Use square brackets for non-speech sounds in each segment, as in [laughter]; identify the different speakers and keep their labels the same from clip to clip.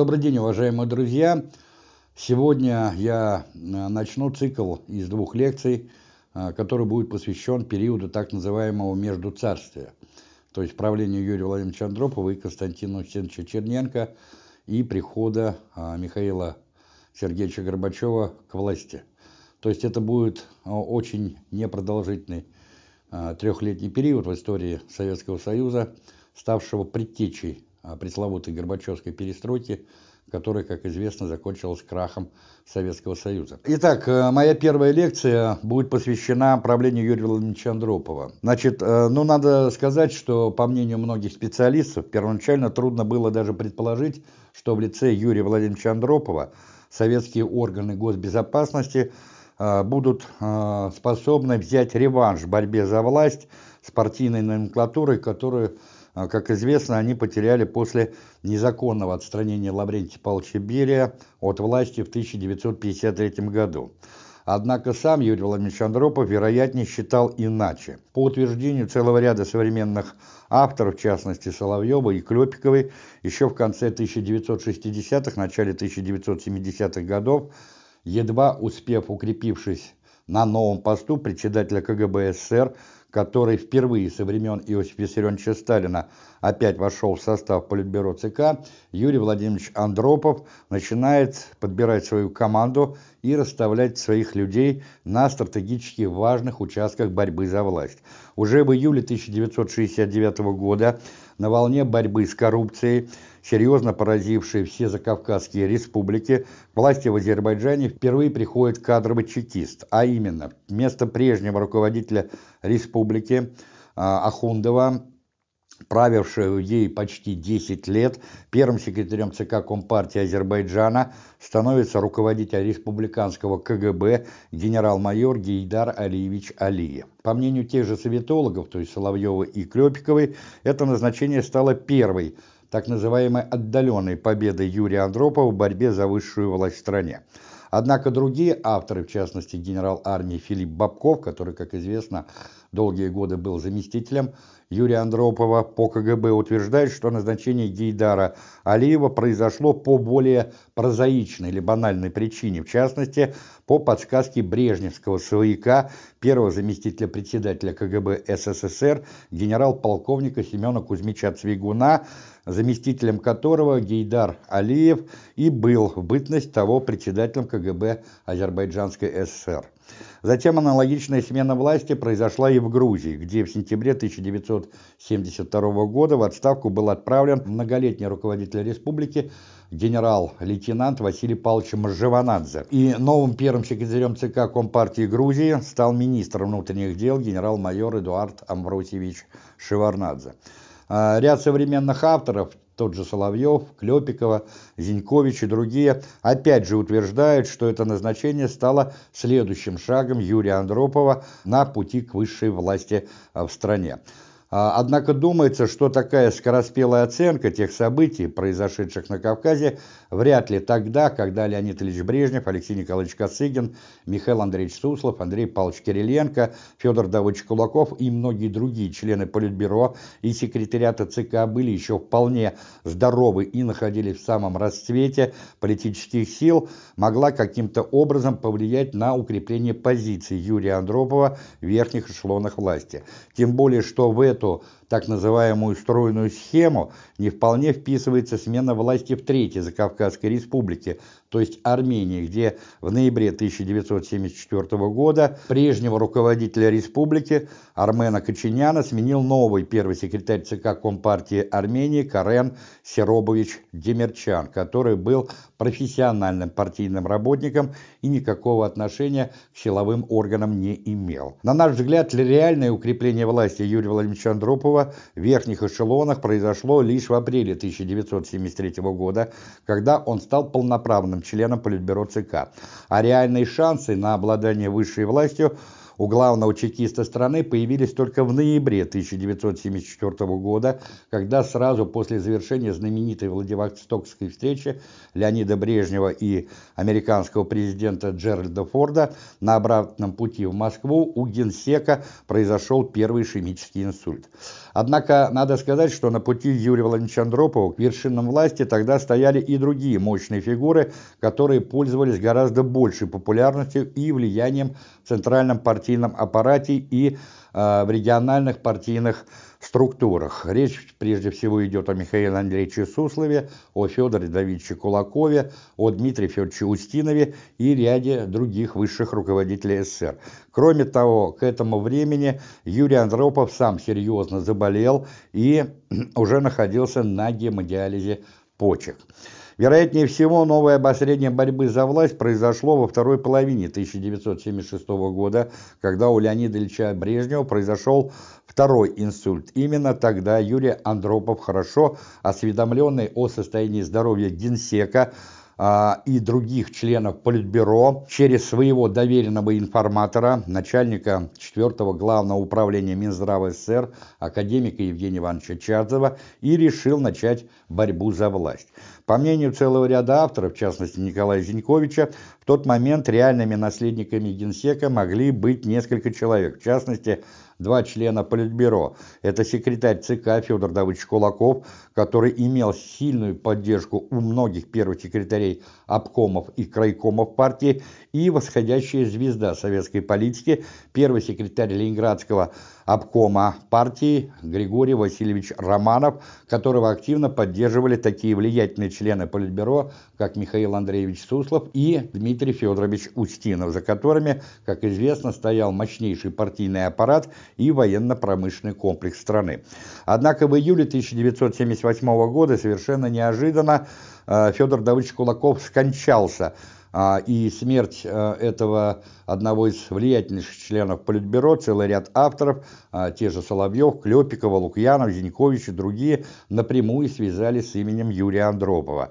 Speaker 1: Добрый день, уважаемые друзья! Сегодня я э, начну цикл из двух лекций, э, который будет посвящен периоду так называемого Междуцарствия, то есть правлению Юрия Владимировича Андропова и Константина Устиновича Черненко и прихода э, Михаила Сергеевича Горбачева к власти. То есть это будет очень непродолжительный трехлетний период в истории Советского Союза, ставшего предтечей пресловутой Горбачевской перестройки, которая, как известно, закончилась крахом Советского Союза. Итак, э, моя первая лекция будет посвящена правлению Юрия Владимировича Андропова. Значит, э, ну, надо сказать, что, по мнению многих специалистов, первоначально трудно было даже предположить, что в лице Юрия Владимировича Андропова советские органы госбезопасности э, будут способны взять реванш в борьбе за власть с партийной номенклатурой, которую а, как известно, они потеряли после незаконного отстранения Лаврентия Павловича Берия от власти в 1953 году. Однако сам Юрий Владимирович Андропов, вероятнее, считал иначе. По утверждению целого ряда современных авторов, в частности Соловьева и Клепиковой, еще в конце 1960-х, начале 1970-х годов, едва успев укрепившись на новом посту председателя КГБ СССР, который впервые со времен Иосифа Виссарионовича Сталина опять вошел в состав Политбюро ЦК, Юрий Владимирович Андропов начинает подбирать свою команду и расставлять своих людей на стратегически важных участках борьбы за власть. Уже в июле 1969 года на волне борьбы с коррупцией серьезно поразившие все закавказские республики, власти в Азербайджане впервые приходит кадровый чекист, а именно вместо прежнего руководителя республики а, Ахундова, правившего ей почти 10 лет, первым секретарем ЦК Компартии Азербайджана становится руководитель республиканского КГБ генерал-майор Гейдар Алиевич Алиев. По мнению тех же советологов, то есть Соловьева и Клепиковой, это назначение стало первой так называемой отдаленной победой Юрия Андропова в борьбе за высшую власть в стране. Однако другие авторы, в частности генерал армии Филипп Бабков, который, как известно, долгие годы был заместителем Юрия Андропова по КГБ, утверждают, что назначение Гейдара Алиева произошло по более прозаичной или банальной причине, в частности, по подсказке брежневского свояка, первого заместителя председателя КГБ СССР, генерал-полковника Семена Кузьмича Цвигуна, заместителем которого Гейдар Алиев и был в бытность того председателем КГБ Азербайджанской ССР. Затем аналогичная смена власти произошла и в Грузии, где в сентябре 1972 года в отставку был отправлен многолетний руководитель республики генерал-лейтенант Василий Павлович Мжеванадзе. И новым первым секретарем ЦК Компартии Грузии стал министр внутренних дел генерал-майор Эдуард Амвросьевич Шеварнадзе. А, ряд современных авторов, тот же Соловьев, Клепикова, Зинькович и другие, опять же утверждают, что это назначение стало следующим шагом Юрия Андропова на пути к высшей власти в стране. А, однако думается, что такая скороспелая оценка тех событий, произошедших на Кавказе, вряд ли тогда, когда Леонид Ильич Брежнев, Алексей Николаевич Косыгин, Михаил Андреевич Суслов, Андрей Павлович Кириленко, Федор Давыдович Кулаков и многие другие члены Политбюро и секретариата ЦК были еще вполне здоровы и находились в самом расцвете политических сил, могла каким-то образом повлиять на укрепление позиций Юрия Андропова в верхних эшелонах власти. Тем более, что в этом эту так называемую стройную схему не вполне вписывается смена власти в Третьей Закавказской Республике, то есть Армении, где в ноябре 1974 года прежнего руководителя республики Армена Кочиняна сменил новый первый секретарь ЦК Компартии Армении Карен Серобович Демерчан, который был профессиональным партийным работником и никакого отношения к силовым органам не имел. На наш взгляд, реальное укрепление власти Юрия Владимировича Андропова в верхних эшелонах произошло лишь в апреле 1973 года, когда он стал полноправным членом Политбюро ЦК, а реальные шансы на обладание высшей властью у главного чекиста страны появились только в ноябре 1974 года, когда сразу после завершения знаменитой Владивостокской встречи Леонида Брежнева и американского президента Джеральда Форда на обратном пути в Москву у генсека произошел первый ишемический инсульт. Однако надо сказать, что на пути Юрия Владимировича Андропова к вершинам власти тогда стояли и другие мощные фигуры, которые пользовались гораздо большей популярностью и влиянием в центральном партийном аппарате и э, в региональных партийных структурах. Речь прежде всего идет о Михаиле Андреевиче Суслове, о Федоре Давидовиче Кулакове, о Дмитрии Федоровиче Устинове и ряде других высших руководителей СССР. Кроме того, к этому времени Юрий Андропов сам серьезно заболел и [clears throat] уже находился на гемодиализе почек. Вероятнее всего, новое обострение борьбы за власть произошло во второй половине 1976 года, когда у Леонида Ильича Брежнева произошел второй инсульт. Именно тогда Юрий Андропов, хорошо осведомленный о состоянии здоровья генсека, и других членов Политбюро через своего доверенного информатора, начальника 4-го главного управления Минздрава СССР, академика Евгения Ивановича Чардова, и решил начать борьбу за власть. По мнению целого ряда авторов, в частности Николая Зиньковича, в тот момент реальными наследниками генсека могли быть несколько человек, в частности два члена Политбюро. Это секретарь ЦК Федор Давыдович Кулаков, который имел сильную поддержку у многих первых секретарей обкомов и крайкомов партии, и восходящая звезда советской политики, первый секретарь Ленинградского обкома партии Григорий Васильевич Романов, которого активно поддерживали такие влиятельные члены Политбюро, как Михаил Андреевич Суслов и Дмитрий Федорович Устинов, за которыми, как известно, стоял мощнейший партийный аппарат и военно-промышленный комплекс страны. Однако в июле 1978 года совершенно неожиданно э, Федор Давыдович Кулаков скончался – а, и смерть э, этого одного из влиятельнейших членов Политбюро, целый ряд авторов, а, те же Соловьев, Клепикова, Лукьянов, Зинькович и другие, напрямую связали с именем Юрия Андропова.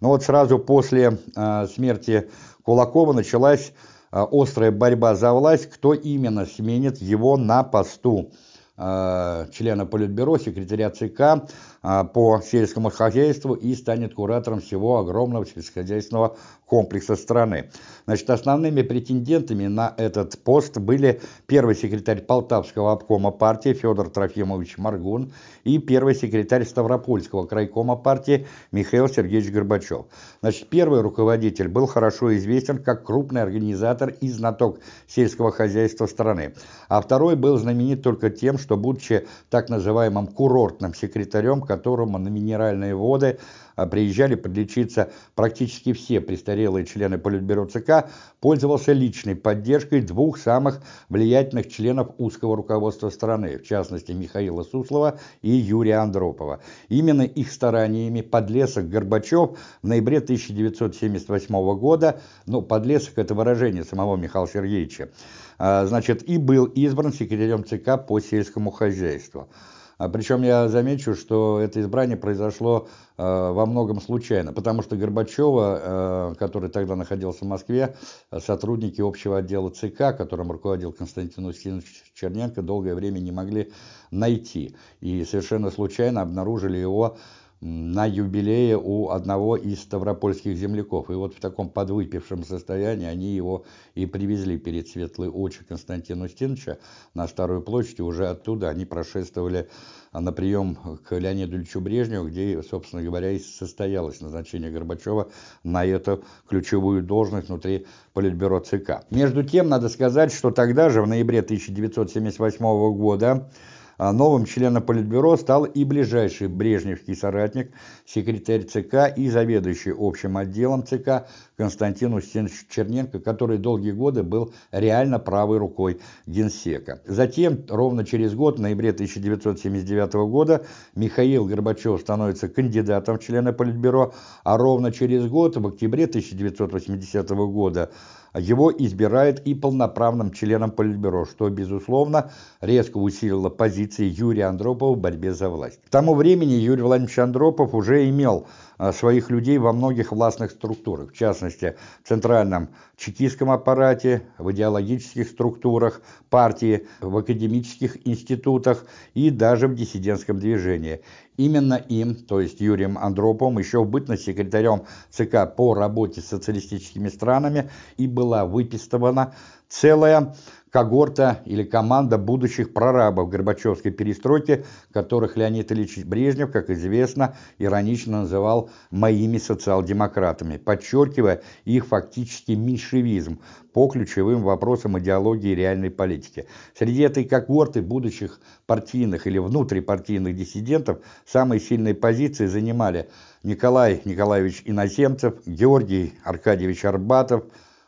Speaker 1: Но вот сразу после а, смерти Кулакова началась острая борьба за власть, кто именно сменит его на посту члена Политбюро, секретаря ЦК, а, по сельскому хозяйству и станет куратором всего огромного сельскохозяйственного комплекса страны. Значит, основными претендентами на этот пост были первый секретарь Полтавского обкома партии Федор Трофимович Маргун и первый секретарь Ставропольского крайкома партии Михаил Сергеевич Горбачев. Значит, первый руководитель был хорошо известен как крупный организатор и знаток сельского хозяйства страны, а второй был знаменит только тем, что, будучи так называемым курортным секретарем, которому на минеральные воды а, приезжали подлечиться практически все престарелые члены Политбюро ЦК, пользовался личной поддержкой двух самых влиятельных членов узкого руководства страны, в частности Михаила Суслова и Юрия Андропова. Именно их стараниями подлесок Горбачев в ноябре 1978 года, ну, подлесок это выражение самого Михаила Сергеевича, значит, и был избран секретарем ЦК по сельскому хозяйству. А Причем я замечу, что это избрание произошло э, во многом случайно, потому что Горбачева, который тогда находился в Москве, сотрудники общего отдела ЦК, которым руководил Константин Устинович Черненко, долгое время не могли найти. И совершенно случайно обнаружили его на юбилее у одного из ставропольских земляков. И вот в таком подвыпившем состоянии они его и привезли перед светлые очи Константина Устиновича на Старую площадь. И уже оттуда они прошествовали на прием к Леониду Ильичу Брежневу, где, собственно говоря, и состоялось назначение Горбачева на эту ключевую должность внутри Политбюро ЦК. Между тем, надо сказать, что тогда же, в ноябре 1978 года, а новым членом Политбюро стал и ближайший брежневский соратник, секретарь ЦК и заведующий общим отделом ЦК Константин Устинович Черненко, который долгие годы был реально правой рукой генсека. Затем, ровно через год, в ноябре 1979 года, Михаил Горбачев становится кандидатом в члены Политбюро, а ровно через год, в октябре 1980 года, его избирает и полноправным членом Политбюро, что, безусловно, резко усилило позиции Юрия Андропова в борьбе за власть. К тому времени Юрий Владимирович Андропов уже имел своих людей во многих властных структурах, в частности, в центральном чекистском аппарате, в идеологических структурах партии, в академических институтах и даже в диссидентском движении. Именно им, то есть Юрием Андроповым, еще в бытность секретарем ЦК по работе с социалистическими странами и была выпистована целая когорта или команда будущих прорабов Горбачевской перестройки, которых Леонид Ильич Брежнев, как известно, иронично называл «моими социал-демократами», подчеркивая их фактический меньшевизм по ключевым вопросам идеологии и реальной политики. Среди этой когорты будущих партийных или внутрипартийных диссидентов самые сильные позиции занимали Николай Николаевич Иноземцев, Георгий Аркадьевич Арбатов,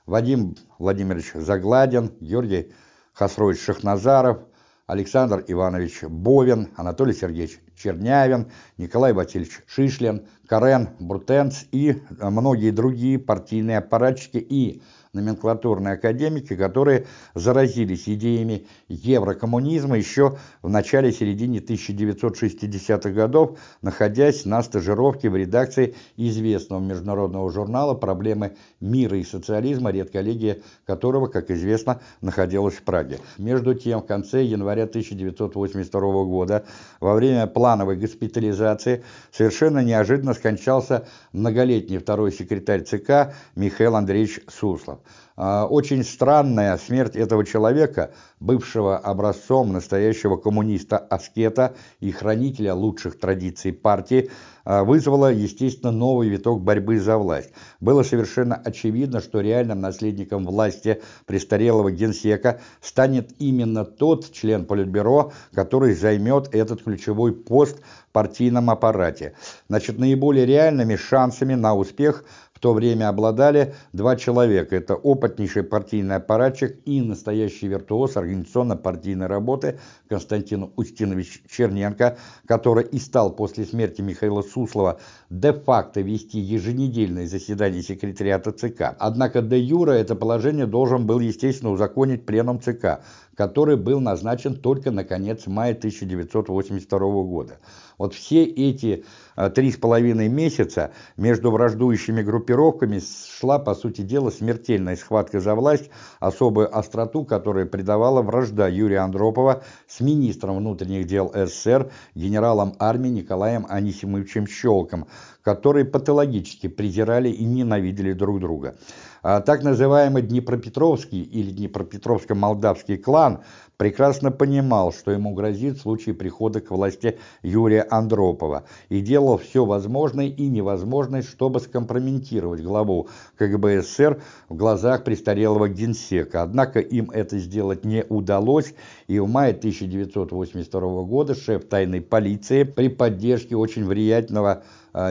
Speaker 1: Вадим Владимирович Загладин, Георгий Хасрович Шахназаров, Александр Иванович Бовин, Анатолий Сергеевич Чернявин, Николай Васильевич Шишлин, Карен Буртенц и многие другие партийные аппаратчики. И номенклатурные академики, которые заразились идеями еврокоммунизма еще в начале-середине 1960-х годов, находясь на стажировке в редакции известного международного журнала «Проблемы мира и социализма», редколлегия которого, как известно, находилась в Праге. Между тем, в конце января 1982 года, во время плановой госпитализации, совершенно неожиданно скончался многолетний второй секретарь ЦК Михаил Андреевич Суслов. А, очень странная смерть этого человека, бывшего образцом настоящего коммуниста-аскета и хранителя лучших традиций партии, а, вызвала, естественно, новый виток борьбы за власть. Было совершенно очевидно, что реальным наследником власти престарелого генсека станет именно тот член Политбюро, который займет этот ключевой пост в партийном аппарате. Значит, наиболее реальными шансами на успех – в то время обладали два человека. Это опытнейший партийный аппаратчик и настоящий виртуоз организационно-партийной работы Константин Устинович Черненко, который и стал после смерти Михаила Суслова де-факто вести еженедельные заседания секретариата ЦК. Однако де-юра это положение должен был, естественно, узаконить пленум ЦК, который был назначен только на конец мая 1982 года. Вот все эти а, три с половиной месяца между враждующими группировками шла, по сути дела, смертельная схватка за власть, особую остроту, которую придавала вражда Юрия Андропова с министром внутренних дел СССР, генералом армии Николаем Анисимовичем Щелком, которые патологически презирали и ненавидели друг друга. А так называемый Днепропетровский или Днепропетровско-молдавский клан прекрасно понимал, что ему грозит в случае прихода к власти Юрия Андропова, и делал все возможное и невозможное, чтобы скомпрометировать главу КГБ СССР в глазах престарелого генсека. Однако им это сделать не удалось, и в мае 1982 года шеф тайной полиции при поддержке очень влиятельного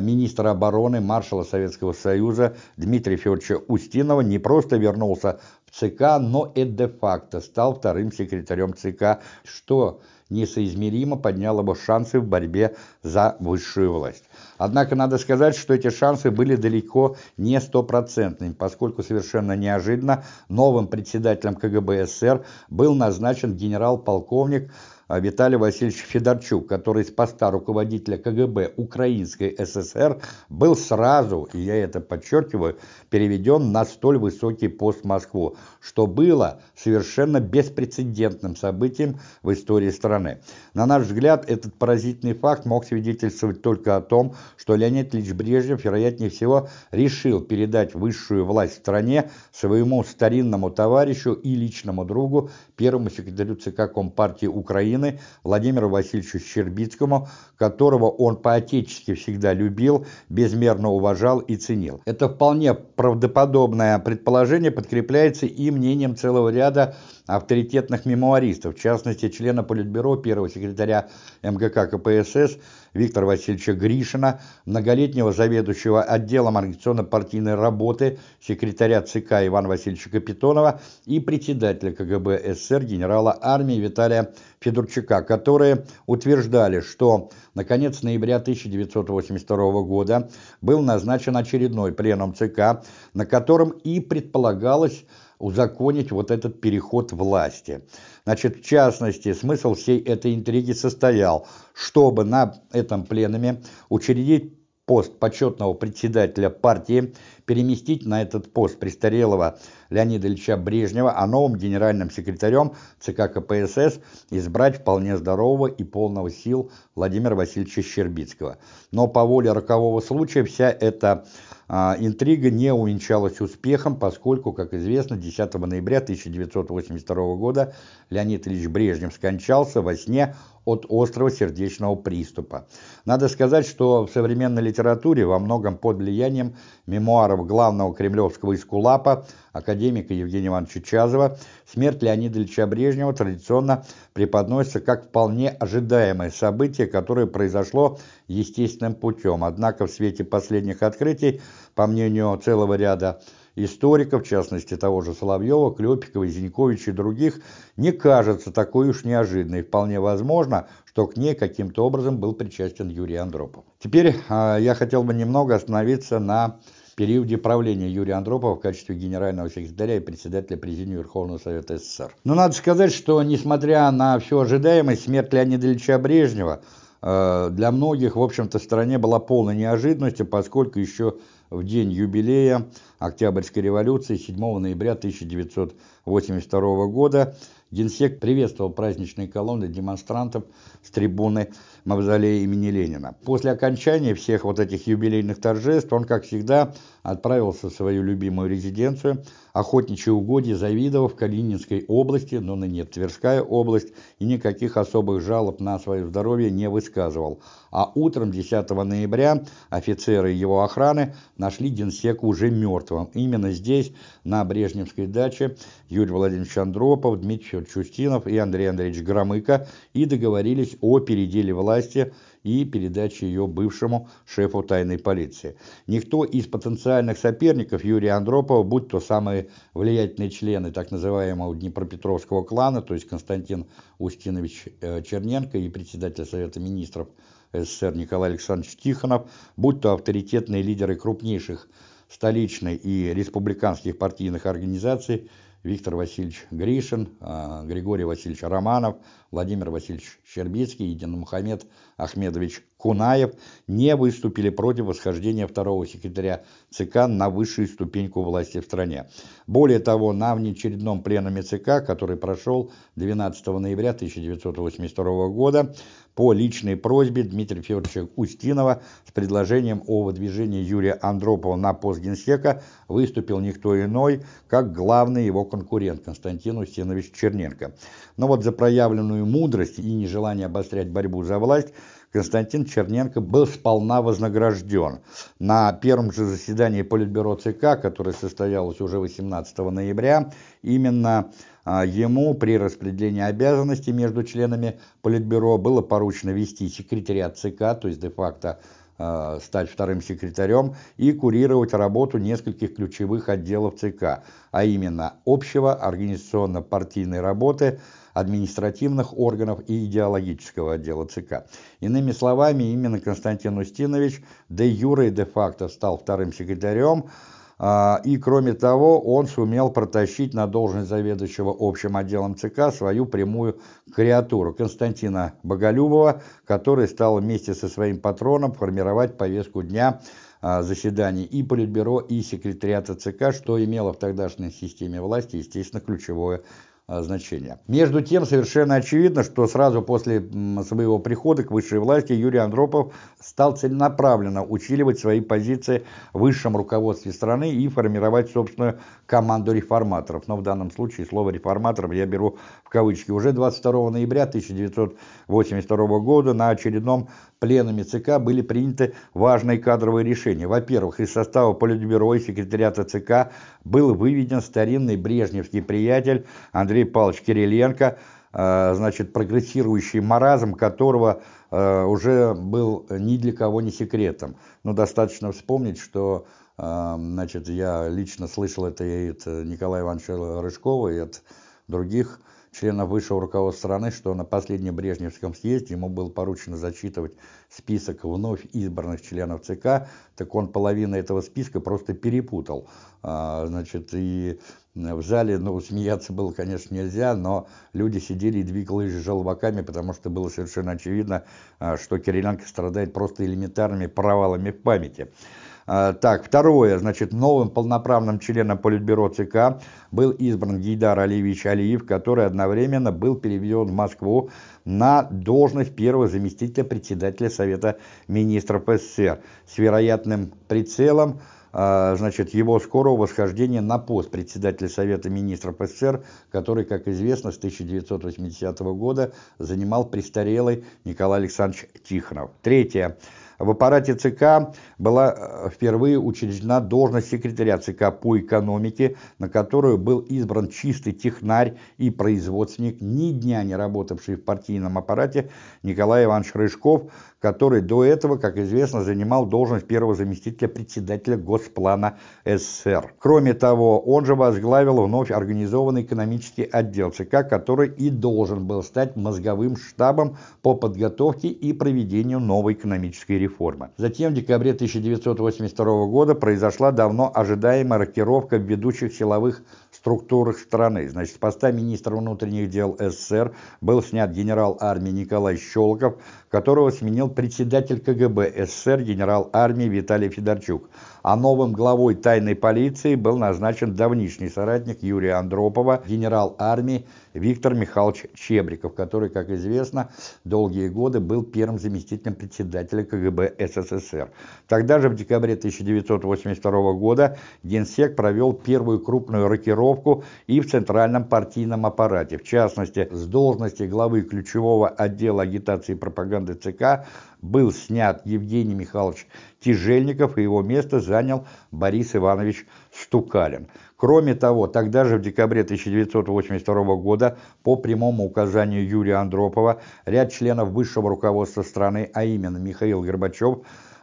Speaker 1: министра обороны, маршала Советского Союза Дмитрия Федоровича Устинова не просто вернулся в ЦК, но и де-факто стал вторым секретарем ЦК, что несоизмеримо подняло бы шансы в борьбе за высшую власть. Однако надо сказать, что эти шансы были далеко не стопроцентными, поскольку совершенно неожиданно новым председателем КГБ СССР был назначен генерал-полковник Виталий Васильевич Федорчук, который с поста руководителя КГБ Украинской ССР был сразу, и я это подчеркиваю, переведен на столь высокий пост в Москву, что было совершенно беспрецедентным событием в истории страны. На наш взгляд, этот поразительный факт мог свидетельствовать только о том, что Леонид Ильич Брежнев, вероятнее всего, решил передать высшую власть в стране своему старинному товарищу и личному другу, первому секретарю ЦК Компартии Украины, Украины Владимиру Васильевичу Щербицкому, которого он по-отечески всегда любил, безмерно уважал и ценил. Это вполне правдоподобное предположение подкрепляется и мнением целого ряда авторитетных мемуаристов, в частности, члена Политбюро, первого секретаря МГК КПСС Виктора Васильевича Гришина, многолетнего заведующего отделом организационно-партийной работы, секретаря ЦК Ивана Васильевича Капитонова и председателя КГБ СССР генерала армии Виталия Федорчука, которые утверждали, что на конец ноября 1982 года был назначен очередной пленум ЦК, на котором и предполагалось узаконить вот этот переход власти. Значит, в частности, смысл всей этой интриги состоял, чтобы на этом пленуме учредить пост почетного председателя партии, переместить на этот пост престарелого Леонида Ильича Брежнева, а новым генеральным секретарем ЦК КПСС избрать вполне здорового и полного сил Владимира Васильевича Щербицкого. Но по воле рокового случая вся эта интрига не увенчалась успехом, поскольку, как известно, 10 ноября 1982 года Леонид Ильич Брежнев скончался во сне от острого сердечного приступа. Надо сказать, что в современной литературе во многом под влиянием мемуаров главного кремлевского эскулапа, академика Евгения Ивановича Чазова, смерть Леонида Ильича Брежнева традиционно преподносится как вполне ожидаемое событие, которое произошло естественным путем. Однако в свете последних открытий, по мнению целого ряда историков, в частности того же Соловьева, Клепикова, Зиньковича и других, не кажется такой уж неожиданной. Вполне возможно, что к ней каким-то образом был причастен Юрий Андропов. Теперь э, я хотел бы немного остановиться на периоде правления Юрия Андропова в качестве генерального секретаря и председателя Президиума Верховного Совета СССР. Но надо сказать, что несмотря на всю ожидаемость, смерть Леонида Ильича Брежнева э, для многих, в общем-то, в стране была полной неожиданностью, поскольку еще в день юбилея Октябрьской революции 7 ноября 1982 года Генсек приветствовал праздничные колонны демонстрантов с трибуны мавзолея имени Ленина. После окончания всех вот этих юбилейных торжеств он, как всегда, отправился в свою любимую резиденцию, охотничьи угодья Завидово в Калининской области, но ныне Тверская область, и никаких особых жалоб на свое здоровье не высказывал. А утром 10 ноября офицеры его охраны нашли генсека уже мертвым. Именно здесь, на Брежневской даче, Юрий Владимирович Андропов, Дмитрий Федорович Устинов и Андрей Андреевич Громыко и договорились о переделе власти и передаче ее бывшему шефу тайной полиции. Никто из потенциальных соперников Юрия Андропова, будь то самые влиятельные члены так называемого Днепропетровского клана, то есть Константин Устинович э, Черненко и председатель Совета Министров СССР Николай Александрович Тихонов, будь то авторитетные лидеры крупнейших столичных и республиканских партийных организаций, Виктор Васильевич Гришин, а, Григорий Васильевич Романов, Владимир Васильевич Щербицкий и Мухаммед Ахмедович Кунаев не выступили против восхождения второго секретаря ЦК на высшую ступеньку власти в стране. Более того, на внеочередном пленуме ЦК, который прошел 12 ноября 1982 года, по личной просьбе Дмитрия Федоровича Устинова с предложением о выдвижении Юрия Андропова на пост генсека выступил никто иной, как главный его конкурент Константин Устинович Черненко. Но вот за проявленную мудрость и нежелание обострять борьбу за власть Константин Черненко был сполна вознагражден. На первом же заседании Политбюро ЦК, которое состоялось уже 18 ноября, именно ему при распределении обязанностей между членами Политбюро было поручено вести секретариат ЦК, то есть де-факто а, стать вторым секретарем и курировать работу нескольких ключевых отделов ЦК, а именно общего организационно-партийной работы, административных органов и идеологического отдела ЦК. Иными словами, именно Константин Устинович де юре и де факто стал вторым секретарем, а, и, кроме того, он сумел протащить на должность заведующего общим отделом ЦК свою прямую креатуру. Константина Боголюбова, который стал вместе со своим патроном формировать повестку дня а, заседаний и Политбюро, и секретариата ЦК, что имело в тогдашней системе власти, естественно, ключевое а, значения. Между тем, совершенно очевидно, что сразу после своего прихода к высшей власти Юрий Андропов стал целенаправленно усиливать свои позиции в высшем руководстве страны и формировать собственную команду реформаторов. Но в данном случае слово реформаторов я беру в кавычки. Уже 22 ноября 1982 года на очередном пленуме ЦК были приняты важные кадровые решения. Во-первых, из состава Политбюро и секретариата ЦК был выведен старинный брежневский приятель Андрей Павлович Кириленко, э, значит, прогрессирующий маразм которого э, уже был ни для кого не секретом. Но достаточно вспомнить, что э, значит, я лично слышал это и от Николая Ивановича Рыжкова, и от других членов высшего руководства страны, что на последнем Брежневском съезде ему было поручено зачитывать список вновь избранных членов ЦК, так он половину этого списка просто перепутал. А, значит, и в зале, ну, смеяться было, конечно, нельзя, но люди сидели и двигали желваками, потому что было совершенно очевидно, а, что Кириленко страдает просто элементарными провалами в памяти. А, так, второе, значит, новым полноправным членом Политбюро ЦК был избран Гейдар Алиевич Алиев, который одновременно был переведен в Москву на должность первого заместителя председателя Совета министров СССР с вероятным прицелом а, значит, его скорого восхождения на пост председателя Совета министров СССР, который, как известно, с 1980 года занимал престарелый Николай Александрович Тихонов. Третье. В аппарате ЦК была э, впервые учреждена должность секретаря ЦК по экономике, на которую был избран чистый технарь и производственник, ни дня не работавший в партийном аппарате Николай Иванович Рыжков, который до этого, как известно, занимал должность первого заместителя председателя Госплана СССР. Кроме того, он же возглавил вновь организованный экономический отдел ЦК, который и должен был стать мозговым штабом по подготовке и проведению новой экономической реформы. Затем в декабре 1982 года произошла давно ожидаемая рокировка ведущих силовых структурах страны. Значит, с поста министра внутренних дел СССР был снят генерал армии Николай Щелоков, которого сменил председатель КГБ СССР генерал армии Виталий Федорчук а новым главой тайной полиции был назначен давнишний соратник Юрия Андропова, генерал армии Виктор Михайлович Чебриков, который, как известно, долгие годы был первым заместителем председателя КГБ СССР. Тогда же, в декабре 1982 года, Генсек провел первую крупную рокировку и в центральном партийном аппарате. В частности, с должности главы ключевого отдела агитации и пропаганды ЦК был снят Евгений Михайлович Тяжельников, и его место занял Борис Иванович Штукалин. Кроме того, тогда же в декабре 1982 года по прямому указанию Юрия Андропова ряд членов высшего руководства страны, а именно Михаил Горбачев,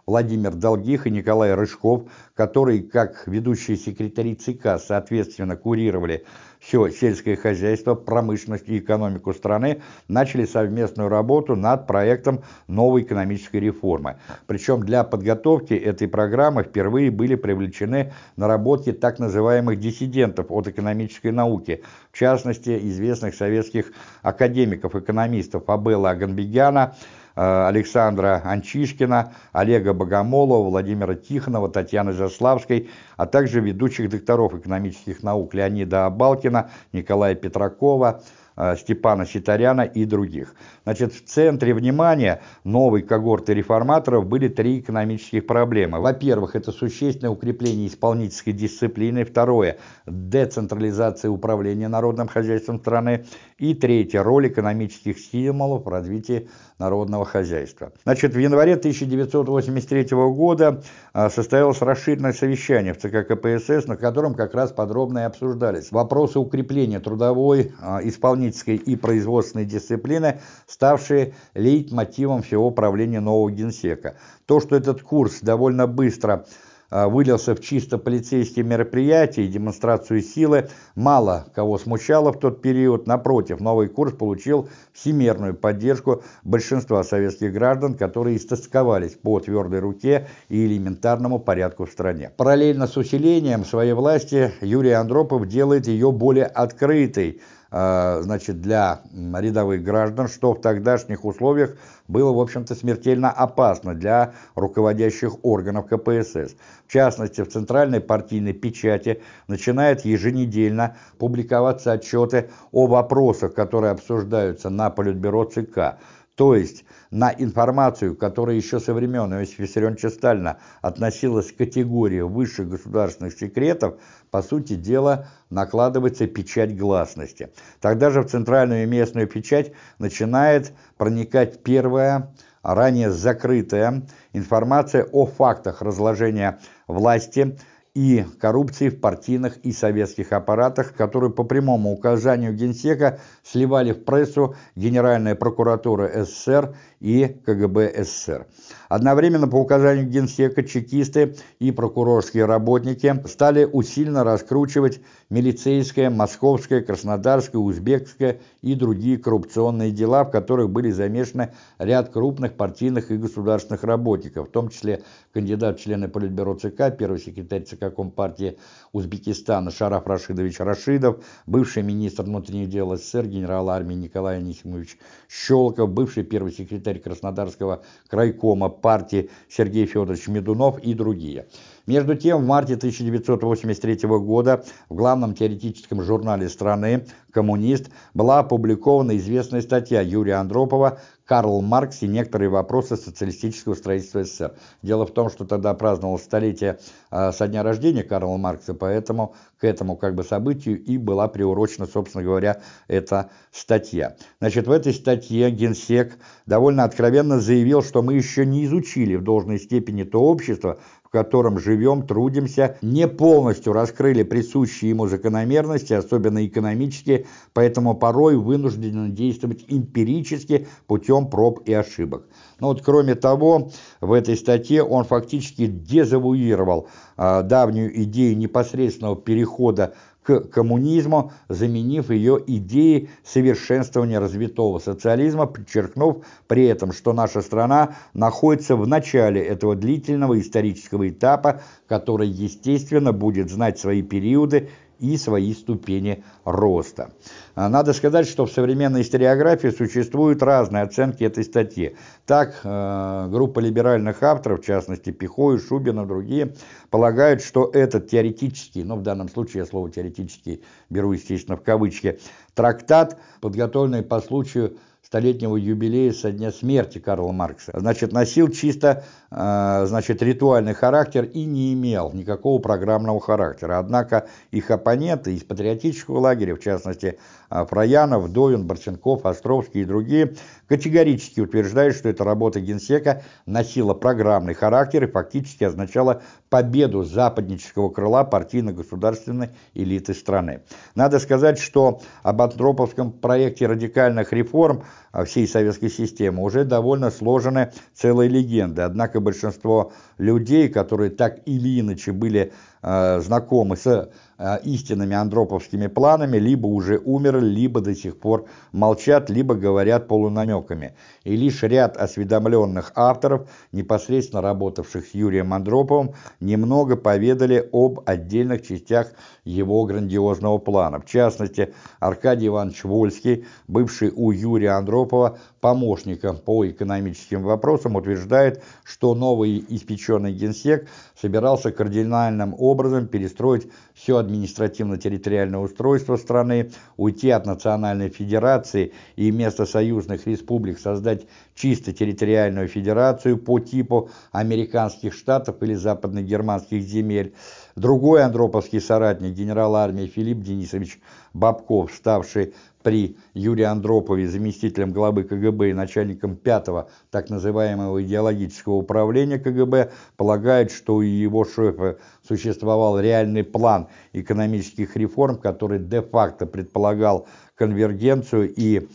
Speaker 1: Владимир Долгих и Николай Рыжков, которые, как ведущие секретари ЦК, соответственно, курировали все сельское хозяйство, промышленность и экономику страны, начали совместную работу над проектом новой экономической реформы. Причем для подготовки этой программы впервые были привлечены наработки так называемых диссидентов от экономической науки, в частности, известных советских академиков-экономистов Абела Аганбегяна, Александра Анчишкина, Олега Богомолова, Владимира Тихонова, Татьяны Заславской, а также ведущих докторов экономических наук Леонида Абалкина, Николая Петракова, Э, Степана Ситаряна и других. Значит, в центре внимания новой когорты реформаторов были три экономических проблемы. Во-первых, это существенное укрепление исполнительской дисциплины. Второе – децентрализация управления народным хозяйством страны. И третье – роль экономических стимулов в развитии народного хозяйства. Значит, в январе 1983 года э, состоялось расширенное совещание в ЦК КПСС, на котором как раз подробно и обсуждались вопросы укрепления трудовой, э, исполнительской и производственной дисциплины, ставшие лейтмотивом всего правления нового генсека. То, что этот курс довольно быстро а, вылился в чисто полицейские мероприятия и демонстрацию силы, мало кого смущало в тот период. Напротив, новый курс получил всемирную поддержку большинства советских граждан, которые истосковались по твердой руке и элементарному порядку в стране. Параллельно с усилением своей власти Юрий Андропов делает ее более открытой, значит, для рядовых граждан, что в тогдашних условиях было, в общем-то, смертельно опасно для руководящих органов КПСС. В частности, в центральной партийной печати начинает еженедельно публиковаться отчеты о вопросах, которые обсуждаются на Политбюро ЦК. То есть на информацию, которая еще со времен Иосифа Виссарионовича Сталина относилась к категории высших государственных секретов, по сути дела, накладывается печать гласности. Тогда же в центральную и местную печать начинает проникать первая, ранее закрытая информация о фактах разложения власти и коррупции в партийных и советских аппаратах, которые по прямому указанию Генсека сливали в прессу Генеральная прокуратура СССР и КГБ СССР. Одновременно по указанию Генсека чекисты и прокурорские работники стали усиленно раскручивать милицейское, московское, краснодарское, узбекское и другие коррупционные дела, в которых были замешаны ряд крупных партийных и государственных работников, в том числе кандидат в члены Политбюро ЦК, первый секретарь ЦК Компартии Узбекистана Шараф Рашидович Рашидов, бывший министр внутренних дел СССР генерал армии Николай Анисимович Щелоков, бывший первый секретарь Краснодарского крайкома партии Сергей Федорович Медунов и другие. Между тем, в марте 1983 года в главном теоретическом журнале страны «Коммунист» была опубликована известная статья Юрия Андропова «Карл Маркс и некоторые вопросы социалистического строительства СССР». Дело в том, что тогда праздновалось столетие э, со дня рождения Карла Маркса, поэтому к этому как бы событию и была приурочена, собственно говоря, эта статья. Значит, в этой статье Генсек довольно откровенно заявил, что мы еще не изучили в должной степени то общество, котором живем, трудимся, не полностью раскрыли присущие ему закономерности, особенно экономические, поэтому порой вынуждены действовать эмпирически путем проб и ошибок. Но вот кроме того, в этой статье он фактически дезавуировал э, давнюю идею непосредственного перехода к коммунизму, заменив ее идеей совершенствования развитого социализма, подчеркнув при этом, что наша страна находится в начале этого длительного исторического этапа, который, естественно, будет знать свои периоды и свои ступени роста. А, надо сказать, что в современной историографии существуют разные оценки этой статьи. Так, э, группа либеральных авторов, в частности Пихой, Шубин и другие, полагают, что этот теоретический, ну в данном случае я слово теоретический беру, естественно, в кавычки, трактат, подготовленный по случаю столетнего юбилея со дня смерти Карла Маркса. Значит, носил чисто э, значит, ритуальный характер и не имел никакого программного характера. Однако их оппоненты из патриотического лагеря, в частности, э, Фраянов, Довин, Борченков, Островский и другие, категорически утверждают, что эта работа Генсека носила программный характер и фактически означала победу западнического крыла партийно-государственной элиты страны. Надо сказать, что об антроповском проекте радикальных реформ всей советской системы, уже довольно сложены целые легенды. Однако большинство людей, которые так или иначе были знакомы с э, истинными андроповскими планами, либо уже умерли, либо до сих пор молчат, либо говорят полунамеками. И лишь ряд осведомленных авторов, непосредственно работавших с Юрием Андроповым, немного поведали об отдельных частях его грандиозного плана. В частности, Аркадий Иванович Вольский, бывший у Юрия Андропова помощником по экономическим вопросам, утверждает, что новый испеченный генсек собирался кардинальным образом перестроить все административно-территориальное устройство страны, уйти от национальной федерации и вместо союзных республик создать чисто территориальную федерацию по типу американских штатов или западногерманских земель. Другой андроповский соратник, генерал армии Филипп Денисович Бабков, ставший при Юрии Андропове заместителем главы КГБ и начальником пятого так называемого идеологического управления КГБ, полагает, что у его шефа существовал реальный план экономических реформ, который де-факто предполагал конвергенцию и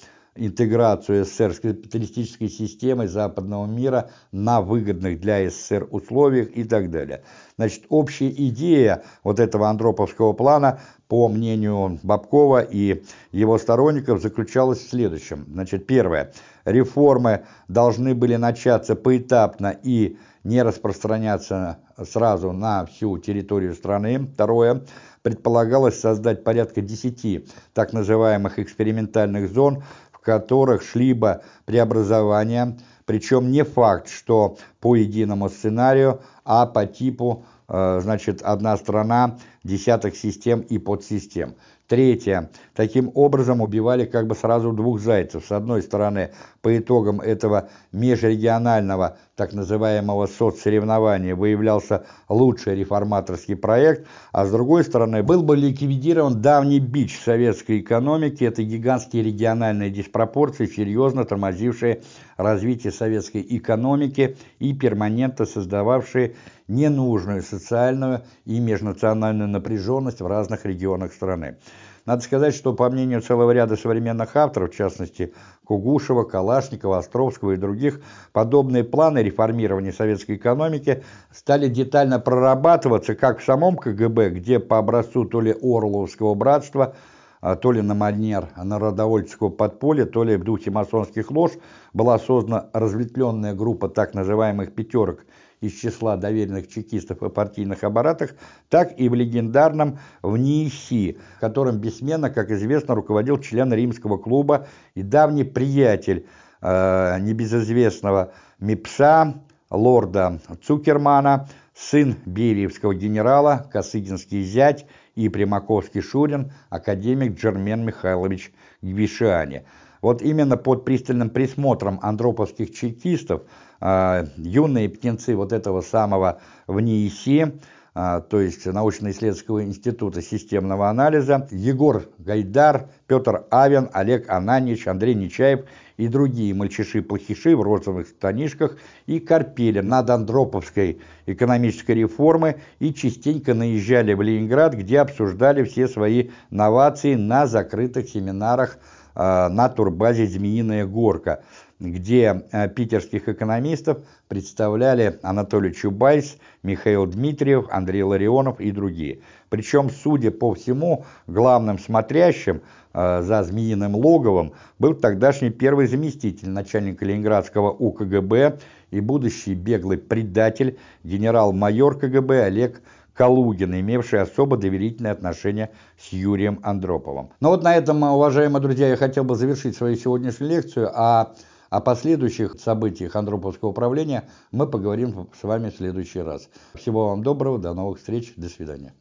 Speaker 1: интеграцию СССР с капиталистической системой западного мира на выгодных для СССР условиях и так далее. Значит, общая идея вот этого андроповского плана, по мнению Бабкова и его сторонников, заключалась в следующем. Значит, первое. Реформы должны были начаться поэтапно и не распространяться сразу на всю территорию страны. Второе. Предполагалось создать порядка 10 так называемых экспериментальных зон, которых шли бы преобразования, причем не факт, что по единому сценарию, а по типу, э, значит, одна страна, десяток систем и подсистем. Третье. Таким образом убивали как бы сразу двух зайцев. С одной стороны, по итогам этого межрегионального так называемого соцсоревнования выявлялся лучший реформаторский проект, а с другой стороны, был бы ликвидирован давний бич советской экономики, это гигантские региональные диспропорции, серьезно тормозившие развитие советской экономики и перманентно создававшие ненужную социальную и межнациональную напряженность в разных регионах страны. Надо сказать, что по мнению целого ряда современных авторов, в частности Кугушева, Калашникова, Островского и других, подобные планы реформирования советской экономики стали детально прорабатываться как в самом КГБ, где по образцу то ли Орловского братства, а то ли на манер народовольческого подполья, то ли в духе масонских лож была создана разветвленная группа так называемых «пятерок» из числа доверенных чекистов и партийных аппаратах, так и в легендарном в НИИСИ, которым бессменно, как известно, руководил член римского клуба и давний приятель э, небезызвестного МИПСа, лорда Цукермана, сын бериевского генерала, Косыгинский зять и Примаковский Шурин, академик Джермен Михайлович Гвишиани. Вот именно под пристальным присмотром андроповских чекистов юные птенцы вот этого самого в НИИСИ, а, то есть научно-исследовательского института системного анализа, Егор Гайдар, Петр Авен, Олег Ананич, Андрей Нечаев и другие мальчиши-плохиши в розовых станишках и корпели над Андроповской экономической реформы и частенько наезжали в Ленинград, где обсуждали все свои новации на закрытых семинарах э, на турбазе «Змеиная горка», где э, питерских экономистов представляли Анатолий Чубайс, Михаил Дмитриев, Андрей Ларионов и другие. Причем, судя по всему, главным смотрящим э, за «Змеиным логовом» был тогдашний первый заместитель начальника Ленинградского УКГБ и будущий беглый предатель, генерал-майор КГБ Олег Калугин, имевший особо доверительные отношения с Юрием Андроповым. Ну вот на этом, уважаемые друзья, я хотел бы завершить свою сегодняшнюю лекцию, а о последующих событиях Андроповского управления мы поговорим с вами в следующий раз. Всего вам доброго, до новых встреч, до свидания.